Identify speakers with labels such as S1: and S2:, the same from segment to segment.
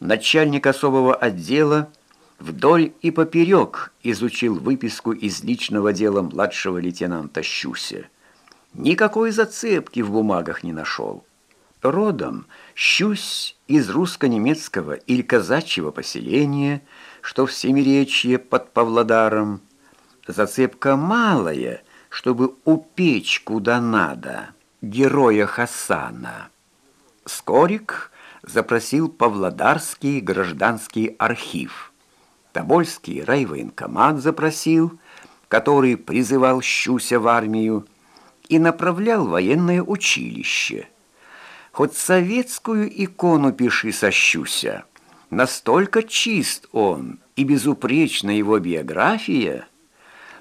S1: начальник особого отдела, вдоль и поперек изучил выписку из личного дела младшего лейтенанта Щуся. Никакой зацепки в бумагах не нашел. Родом Щусь из русско-немецкого или казачьего поселения, что в Семиречье под Павлодаром. Зацепка малая, чтобы упечь куда надо, героя Хасана. Скорик запросил Павлодарский гражданский архив. Тобольский райвоенкомат запросил, который призывал Щуся в армию и направлял военное училище. Хоть советскую икону пиши со Щуся, настолько чист он и безупречна его биография,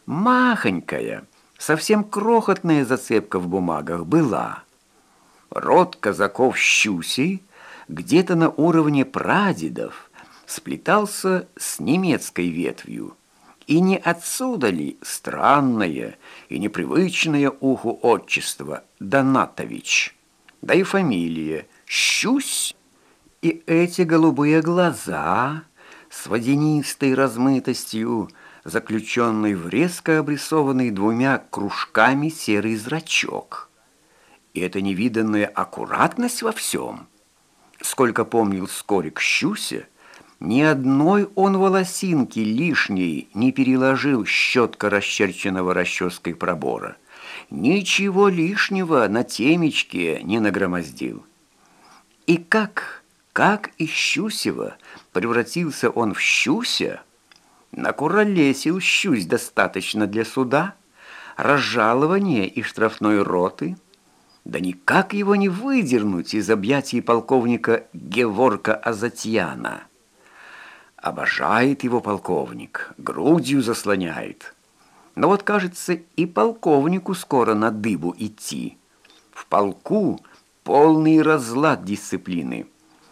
S1: махонькая, совсем крохотная зацепка в бумагах была. Род казаков Щуси где-то на уровне прадедов сплетался с немецкой ветвью. И не отсюда ли странное и непривычное уху отчество Донатович, да и фамилия Щусь, и эти голубые глаза с водянистой размытостью, заключенный в резко обрисованный двумя кружками серый зрачок. И эта невиданная аккуратность во всем. Сколько помнил Скорик Щуся, ни одной он волосинки лишней не переложил щетко расчерченного расческой пробора. Ничего лишнего на темечке не нагромоздил. И как, как из Щусева превратился он в Щуся, накуролесил Щусь достаточно для суда, разжалования и штрафной роты – да никак его не выдернуть из объятий полковника Геворка Азатьяна. Обожает его полковник, грудью заслоняет. Но вот, кажется, и полковнику скоро на дыбу идти. В полку полный разлад дисциплины.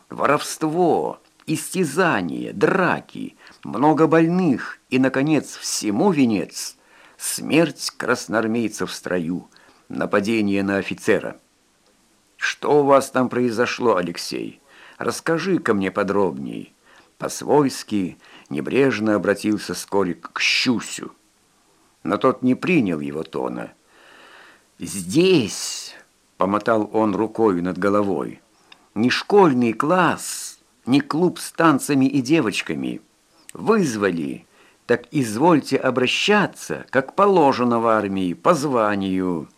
S1: Воровство, истязание, драки, много больных и, наконец, всему венец – смерть красноармейцев в строю – нападение на офицера. Что у вас там произошло, Алексей? Расскажи-ка мне подробней. По-свойски небрежно обратился Скорик к Щусю. Но тот не принял его тона. «Здесь», — помотал он рукой над головой, — «не школьный класс, не клуб с танцами и девочками. Вызвали, так извольте обращаться, как положено в армии, по званию».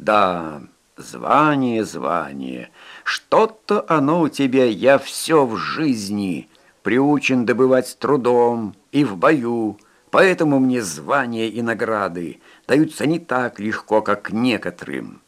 S1: Да, звание, звание. Что-то оно у тебя, я все в жизни приучен добывать трудом и в бою, поэтому мне звания и награды даются не так легко, как некоторым».